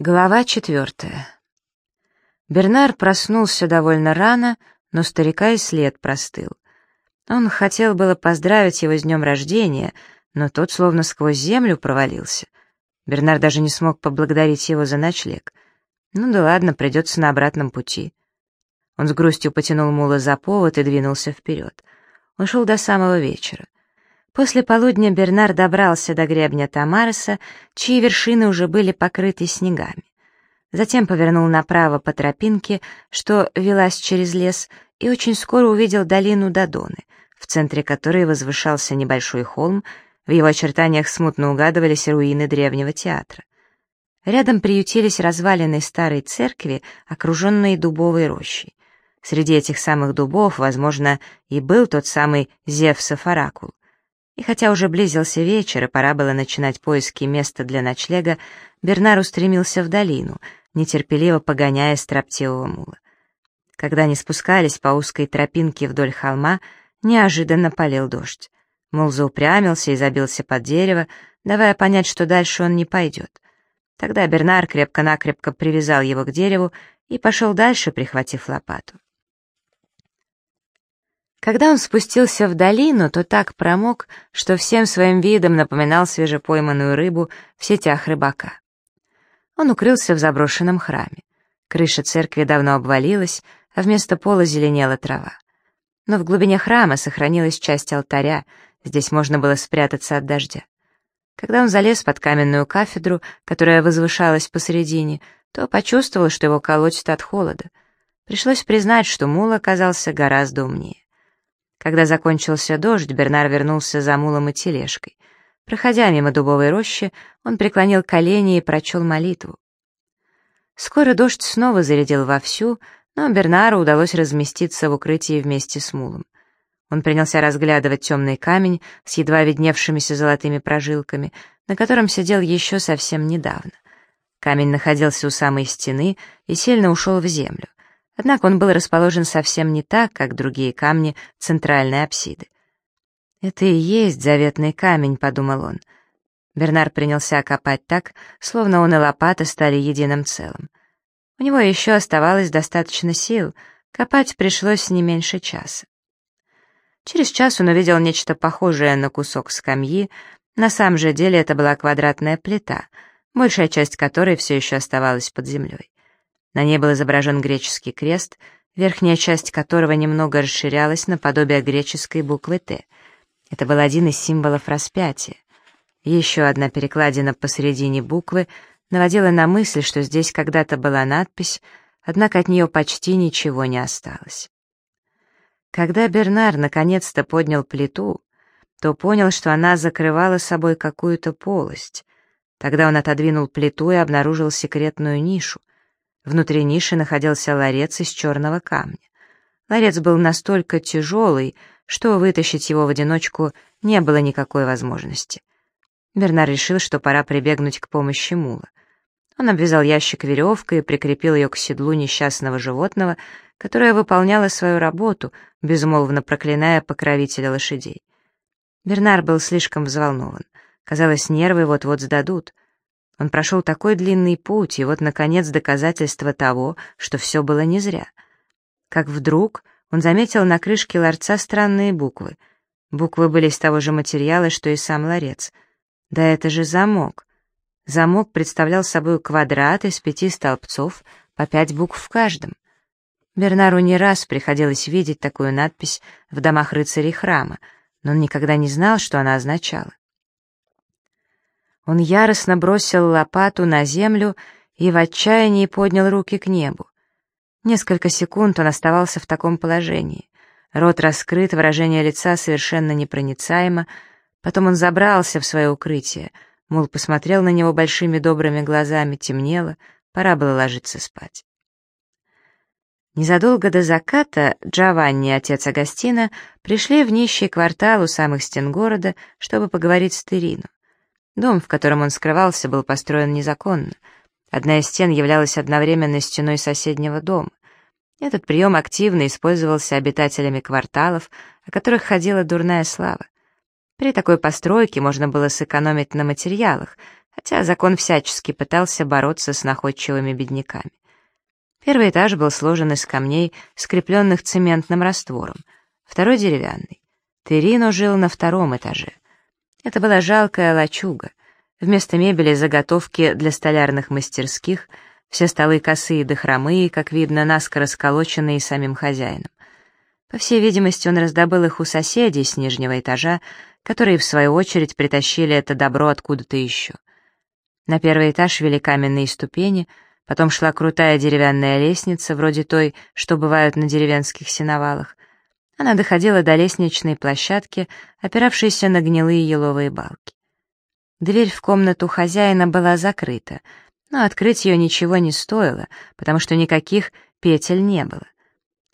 Глава четвертая. Бернар проснулся довольно рано, но старика и след простыл. Он хотел было поздравить его с днем рождения, но тот словно сквозь землю провалился. Бернар даже не смог поблагодарить его за ночлег. Ну да ладно, придется на обратном пути. Он с грустью потянул мула за повод и двинулся вперед. Он шел до самого вечера. После полудня Бернар добрался до гребня Тамареса, чьи вершины уже были покрыты снегами. Затем повернул направо по тропинке, что велась через лес, и очень скоро увидел долину Додоны, в центре которой возвышался небольшой холм, в его очертаниях смутно угадывались руины древнего театра. Рядом приютились развалины старой церкви, окруженные дубовой рощей. Среди этих самых дубов, возможно, и был тот самый Зевсов оракул. И хотя уже близился вечер, и пора было начинать поиски места для ночлега, Бернар устремился в долину, нетерпеливо погоняя строптивого мула. Когда они спускались по узкой тропинке вдоль холма, неожиданно полил дождь. Мул заупрямился и забился под дерево, давая понять, что дальше он не пойдет. Тогда Бернар крепко-накрепко привязал его к дереву и пошел дальше, прихватив лопату. Когда он спустился в долину, то так промок, что всем своим видом напоминал свежепойманную рыбу в сетях рыбака. Он укрылся в заброшенном храме. Крыша церкви давно обвалилась, а вместо пола зеленела трава. Но в глубине храма сохранилась часть алтаря, здесь можно было спрятаться от дождя. Когда он залез под каменную кафедру, которая возвышалась посередине, то почувствовал, что его колотит от холода. Пришлось признать, что мул оказался гораздо умнее. Когда закончился дождь, Бернар вернулся за мулом и тележкой. Проходя мимо дубовой рощи, он преклонил колени и прочел молитву. Скоро дождь снова зарядил вовсю, но Бернару удалось разместиться в укрытии вместе с мулом. Он принялся разглядывать темный камень с едва видневшимися золотыми прожилками, на котором сидел еще совсем недавно. Камень находился у самой стены и сильно ушел в землю. Однако он был расположен совсем не так, как другие камни центральной апсиды. «Это и есть заветный камень», — подумал он. Бернар принялся копать так, словно он и лопата стали единым целым. У него еще оставалось достаточно сил, копать пришлось не меньше часа. Через час он увидел нечто похожее на кусок скамьи, на самом же деле это была квадратная плита, большая часть которой все еще оставалась под землей. На ней был изображен греческий крест, верхняя часть которого немного расширялась наподобие греческой буквы «Т». Это был один из символов распятия. Еще одна перекладина посередине буквы наводила на мысль, что здесь когда-то была надпись, однако от нее почти ничего не осталось. Когда Бернар наконец-то поднял плиту, то понял, что она закрывала собой какую-то полость. Тогда он отодвинул плиту и обнаружил секретную нишу. Внутри ниши находился ларец из черного камня. Ларец был настолько тяжелый, что вытащить его в одиночку не было никакой возможности. Бернар решил, что пора прибегнуть к помощи мула. Он обвязал ящик веревкой и прикрепил ее к седлу несчастного животного, которое выполняло свою работу, безмолвно проклиная покровителя лошадей. Бернар был слишком взволнован. Казалось, нервы вот-вот сдадут — он прошел такой длинный путь, и вот, наконец, доказательство того, что все было не зря. Как вдруг он заметил на крышке ларца странные буквы. Буквы были из того же материала, что и сам ларец. Да это же замок. Замок представлял собой квадрат из пяти столбцов, по пять букв в каждом. Бернару не раз приходилось видеть такую надпись в домах рыцарей храма, но он никогда не знал, что она означала. Он яростно бросил лопату на землю и в отчаянии поднял руки к небу. Несколько секунд он оставался в таком положении. Рот раскрыт, выражение лица совершенно непроницаемо. Потом он забрался в свое укрытие. Мул посмотрел на него большими добрыми глазами, темнело, пора было ложиться спать. Незадолго до заката Джованни отец Агастина пришли в нищий квартал у самых стен города, чтобы поговорить с Терину. Дом, в котором он скрывался, был построен незаконно. Одна из стен являлась одновременно стеной соседнего дома. Этот прием активно использовался обитателями кварталов, о которых ходила дурная слава. При такой постройке можно было сэкономить на материалах, хотя закон всячески пытался бороться с находчивыми бедняками. Первый этаж был сложен из камней, скрепленных цементным раствором, второй — деревянный. Терино жил на втором этаже. Это была жалкая лачуга. Вместо мебели заготовки для столярных мастерских, все столы косые да хромые, как видно, наскоро сколоченные самим хозяином. По всей видимости, он раздобыл их у соседей с нижнего этажа, которые, в свою очередь, притащили это добро откуда-то еще. На первый этаж вели каменные ступени, потом шла крутая деревянная лестница, вроде той, что бывают на деревенских сеновалах. Она доходила до лестничной площадки, опиравшейся на гнилые еловые балки. Дверь в комнату хозяина была закрыта, но открыть ее ничего не стоило, потому что никаких петель не было.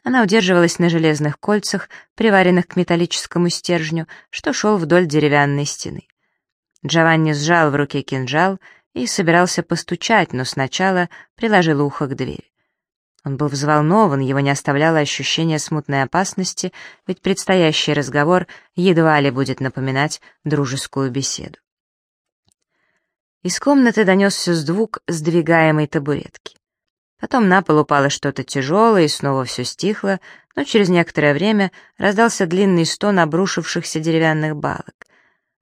Она удерживалась на железных кольцах, приваренных к металлическому стержню, что шел вдоль деревянной стены. Джованни сжал в руке кинжал и собирался постучать, но сначала приложил ухо к двери. Он был взволнован, его не оставляло ощущение смутной опасности, ведь предстоящий разговор едва ли будет напоминать дружескую беседу. Из комнаты донесся звук сдвигаемой табуретки. Потом на пол упало что-то тяжелое, и снова все стихло, но через некоторое время раздался длинный стон обрушившихся деревянных балок.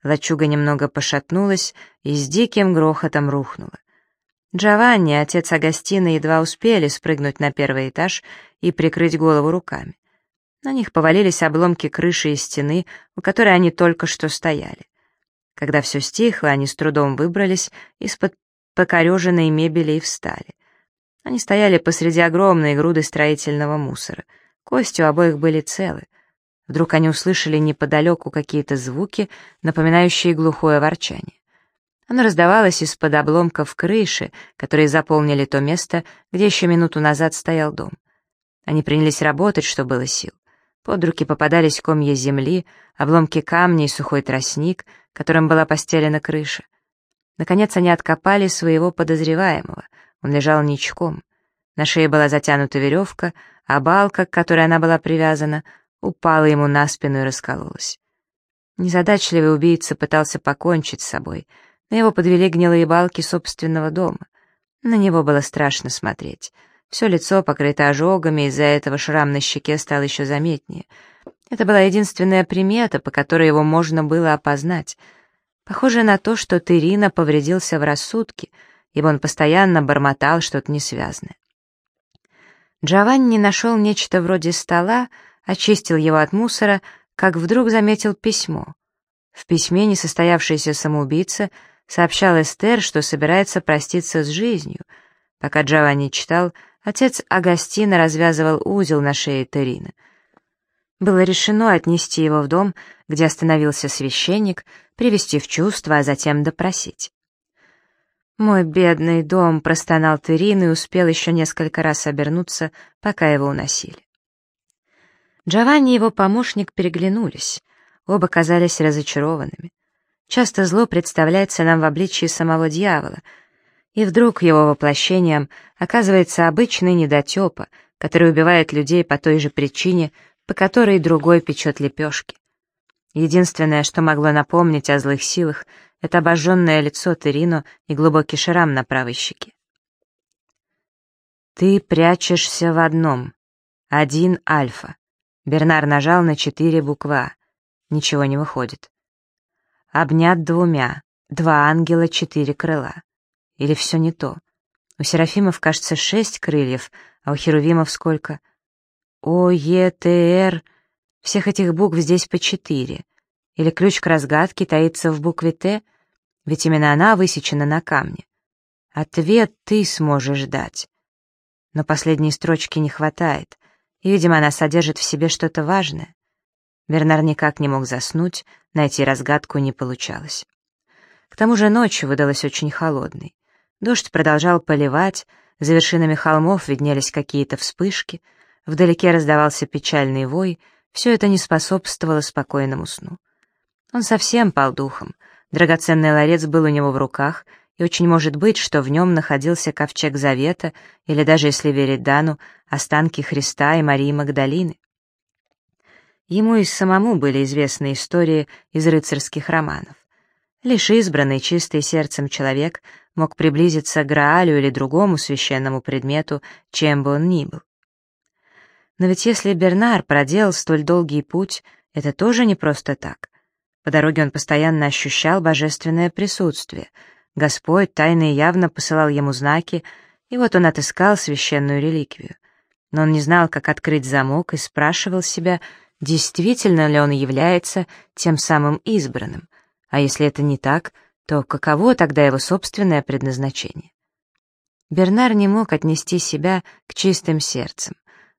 Лачуга немного пошатнулась и с диким грохотом рухнула. Джованни, отец Агастина, едва успели спрыгнуть на первый этаж и прикрыть голову руками. На них повалились обломки крыши и стены, у которой они только что стояли. Когда все стихло, они с трудом выбрались из-под покореженной мебели и встали. Они стояли посреди огромной груды строительного мусора. Кости у обоих были целы. Вдруг они услышали неподалеку какие-то звуки, напоминающие глухое ворчание. Оно раздавалось из-под обломков крыши, которые заполнили то место, где еще минуту назад стоял дом. Они принялись работать, что было сил. Под руки попадались комья земли, обломки камней и сухой тростник, которым была постелена крыша. Наконец они откопали своего подозреваемого. Он лежал ничком. На шее была затянута веревка, а балка, к которой она была привязана, упала ему на спину и раскололась. Незадачливый убийца пытался покончить с собой, но его подвели гнилые балки собственного дома. На него было страшно смотреть. Все лицо покрыто ожогами, из-за этого шрам на щеке стал еще заметнее. Это была единственная примета, по которой его можно было опознать. Похоже на то, что Терина повредился в рассудке, ибо он постоянно бормотал что-то несвязное. Джованни нашел нечто вроде стола, очистил его от мусора, как вдруг заметил письмо. В письме несостоявшийся самоубийца сообщал Эстер, что собирается проститься с жизнью. Пока Джованни читал, отец Агастина развязывал узел на шее Терина. Было решено отнести его в дом, где остановился священник, привести в чувство, а затем допросить. «Мой бедный дом», — простонал Терин и успел еще несколько раз обернуться, пока его уносили. Джованни и его помощник переглянулись. Оба казались разочарованными. Часто зло представляется нам в обличии самого дьявола, и вдруг его воплощением оказывается обычный недотепа, который убивает людей по той же причине, по которой другой печет лепешки. Единственное, что могло напомнить о злых силах, это обожженное лицо Терино и глубокий шрам на правой щеке. «Ты прячешься в одном. Один альфа. Бернар нажал на четыре буквы «А». Ничего не выходит. Обнят двумя. Два ангела, четыре крыла. Или все не то? У Серафимов, кажется, шесть крыльев, а у Херувимов сколько? О, Е, Т, Р. Всех этих букв здесь по четыре. Или ключ к разгадке таится в букве Т, ведь именно она высечена на камне. Ответ ты сможешь дать. Но последней строчки не хватает и, видимо, она содержит в себе что-то важное. Бернар никак не мог заснуть, найти разгадку не получалось. К тому же ночь выдалась очень холодной. Дождь продолжал поливать, за вершинами холмов виднелись какие-то вспышки, вдалеке раздавался печальный вой, все это не способствовало спокойному сну. Он совсем пал духом, драгоценный ларец был у него в руках — и очень может быть, что в нем находился ковчег Завета, или даже, если верить Дану, останки Христа и Марии Магдалины. Ему и самому были известны истории из рыцарских романов. Лишь избранный, чистый сердцем человек мог приблизиться к Граалю или другому священному предмету, чем бы он ни был. Но ведь если Бернар проделал столь долгий путь, это тоже не просто так. По дороге он постоянно ощущал божественное присутствие. Господь тайно и явно посылал ему знаки, и вот он отыскал священную реликвию. Но он не знал, как открыть замок, и спрашивал себя, действительно ли он является тем самым избранным. А если это не так, то каково тогда его собственное предназначение? Бернар не мог отнести себя к чистым сердцам.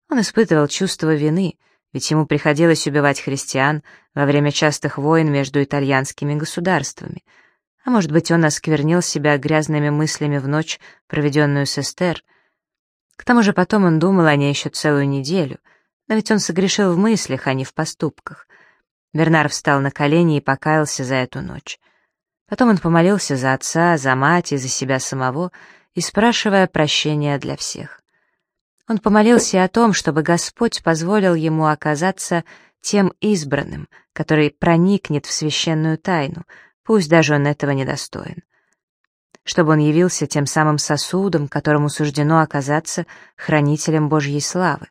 Он испытывал чувство вины, ведь ему приходилось убивать христиан во время частых войн между итальянскими государствами. А может быть, он осквернил себя грязными мыслями в ночь, проведенную с Эстер. К тому же потом он думал о ней еще целую неделю, но ведь он согрешил в мыслях, а не в поступках — Бернар встал на колени и покаялся за эту ночь. Потом он помолился за отца, за мать и за себя самого, и спрашивая прощения для всех. Он помолился о том, чтобы Господь позволил ему оказаться тем избранным, который проникнет в священную тайну, пусть даже он этого не достоин. Чтобы он явился тем самым сосудом, которому суждено оказаться хранителем Божьей славы.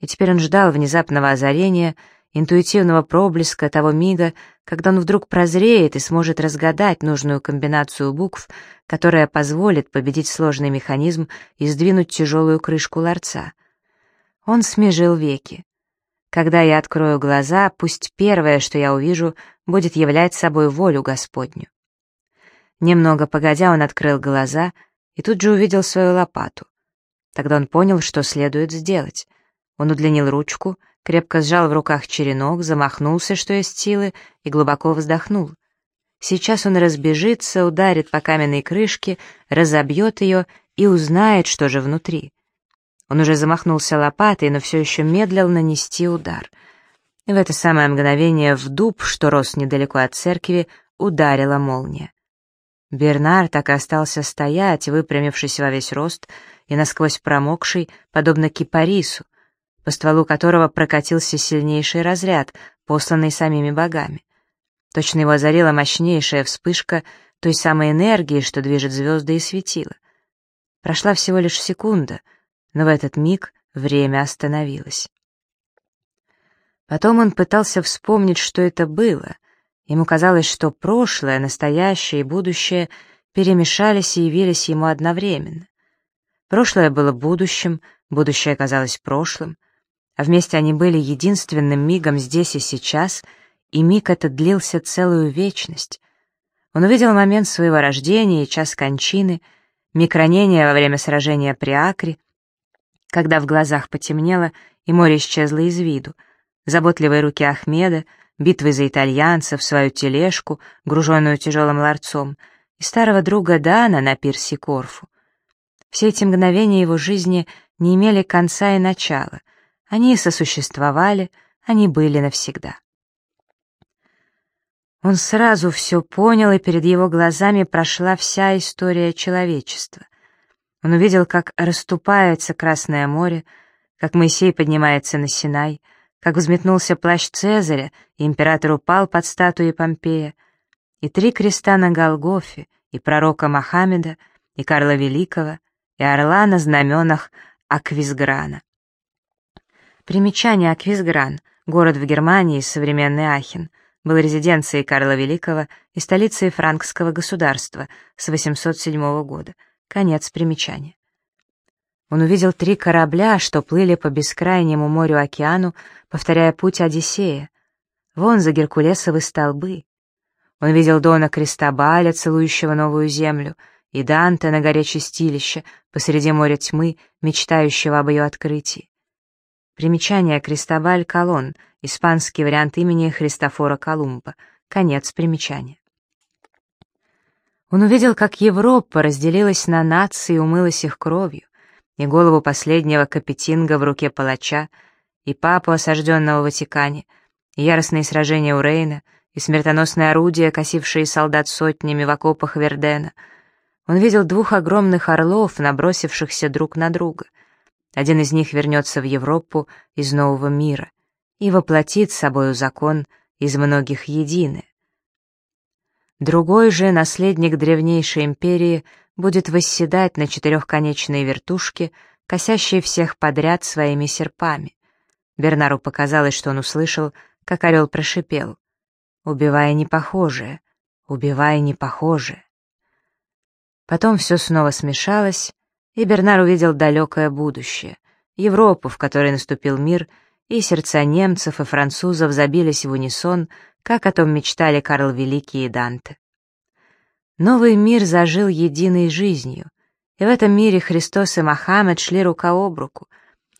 И теперь он ждал внезапного озарения — интуитивного проблеска того мига, когда он вдруг прозреет и сможет разгадать нужную комбинацию букв, которая позволит победить сложный механизм и сдвинуть тяжелую крышку ларца. Он смежил веки. Когда я открою глаза, пусть первое, что я увижу, будет являть собой волю Господню. Немного погодя, он открыл глаза и тут же увидел свою лопату. Тогда он понял, что следует сделать. Он удлинил ручку, крепко сжал в руках черенок, замахнулся, что есть силы, и глубоко вздохнул. Сейчас он разбежится, ударит по каменной крышке, разобьет ее и узнает, что же внутри. Он уже замахнулся лопатой, но все еще медлил нанести удар. И в это самое мгновение в дуб, что рос недалеко от церкви, ударила молния. Бернар так и остался стоять, выпрямившись во весь рост и насквозь промокший, подобно кипарису, по стволу которого прокатился сильнейший разряд, посланный самими богами. Точно его озарила мощнейшая вспышка той самой энергии, что движет звезды и светила. Прошла всего лишь секунда, но в этот миг время остановилось. Потом он пытался вспомнить, что это было. Ему казалось, что прошлое, настоящее и будущее перемешались и явились ему одновременно. Прошлое было будущим, будущее казалось прошлым, а вместе они были единственным мигом здесь и сейчас, и миг этот длился целую вечность. Он увидел момент своего рождения и час кончины, миг ранения во время сражения при Акре, когда в глазах потемнело и море исчезло из виду, заботливые руки Ахмеда, битвы за итальянцев, свою тележку, груженную тяжелым ларцом, и старого друга Дана на пирсе Корфу. Все эти мгновения его жизни не имели конца и начала, они сосуществовали, они были навсегда. Он сразу все понял, и перед его глазами прошла вся история человечества. Он увидел, как расступается Красное море, как Моисей поднимается на Синай, как взметнулся плащ Цезаря, и император упал под статуей Помпея, и три креста на Голгофе, и пророка Мохаммеда, и Карла Великого, и орла на знаменах Аквизграна. Примечание Аквизгран, город в Германии, современный Ахен, был резиденцией Карла Великого и столицей франкского государства с 807 года. Конец примечания. Он увидел три корабля, что плыли по бескрайнему морю-океану, повторяя путь Одиссея. Вон за Геркулесовы столбы. Он видел Дона Кристобаля, целующего новую землю, и Данте на горе Чистилища, посреди моря тьмы, мечтающего об ее открытии. Примечание Кристобаль Колон, испанский вариант имени Христофора Колумба. Конец примечания. Он увидел, как Европа разделилась на нации и умылась их кровью, и голову последнего капетинга в руке палача, и папу, осажденного в Ватикане, и яростные сражения у Рейна, и смертоносные орудия, косившие солдат сотнями в окопах Вердена. Он видел двух огромных орлов, набросившихся друг на друга — один из них вернется в Европу из нового мира и воплотит собою закон из многих единое. Другой же, наследник древнейшей империи, будет восседать на четырехконечной вертушке, косящей всех подряд своими серпами. Бернару показалось, что он услышал, как орел прошипел. «Убивая непохожее, убивая непохожее». Потом все снова смешалось, и Бернар увидел далекое будущее, Европу, в которой наступил мир, и сердца немцев и французов забились в унисон, как о том мечтали Карл Великий и Данте. Новый мир зажил единой жизнью, и в этом мире Христос и Мохаммед шли рука об руку.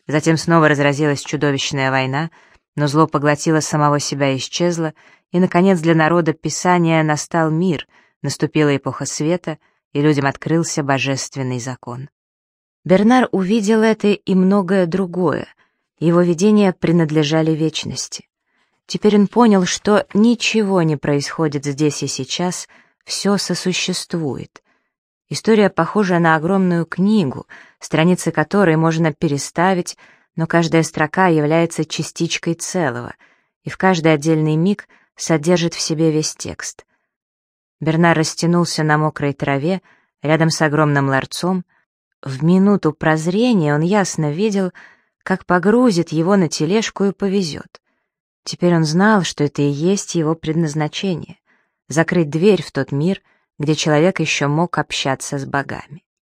Затем снова разразилась чудовищная война, но зло поглотило самого себя и исчезло, и, наконец, для народа Писания настал мир, наступила эпоха света — и людям открылся божественный закон. Бернар увидел это и многое другое. Его видения принадлежали вечности. Теперь он понял, что ничего не происходит здесь и сейчас, все сосуществует. История похожа на огромную книгу, страницы которой можно переставить, но каждая строка является частичкой целого, и в каждый отдельный миг содержит в себе весь текст. Бернар растянулся на мокрой траве, рядом с огромным ларцом. В минуту прозрения он ясно видел, как погрузит его на тележку и повезет. Теперь он знал, что это и есть его предназначение — закрыть дверь в тот мир, где человек еще мог общаться с богами.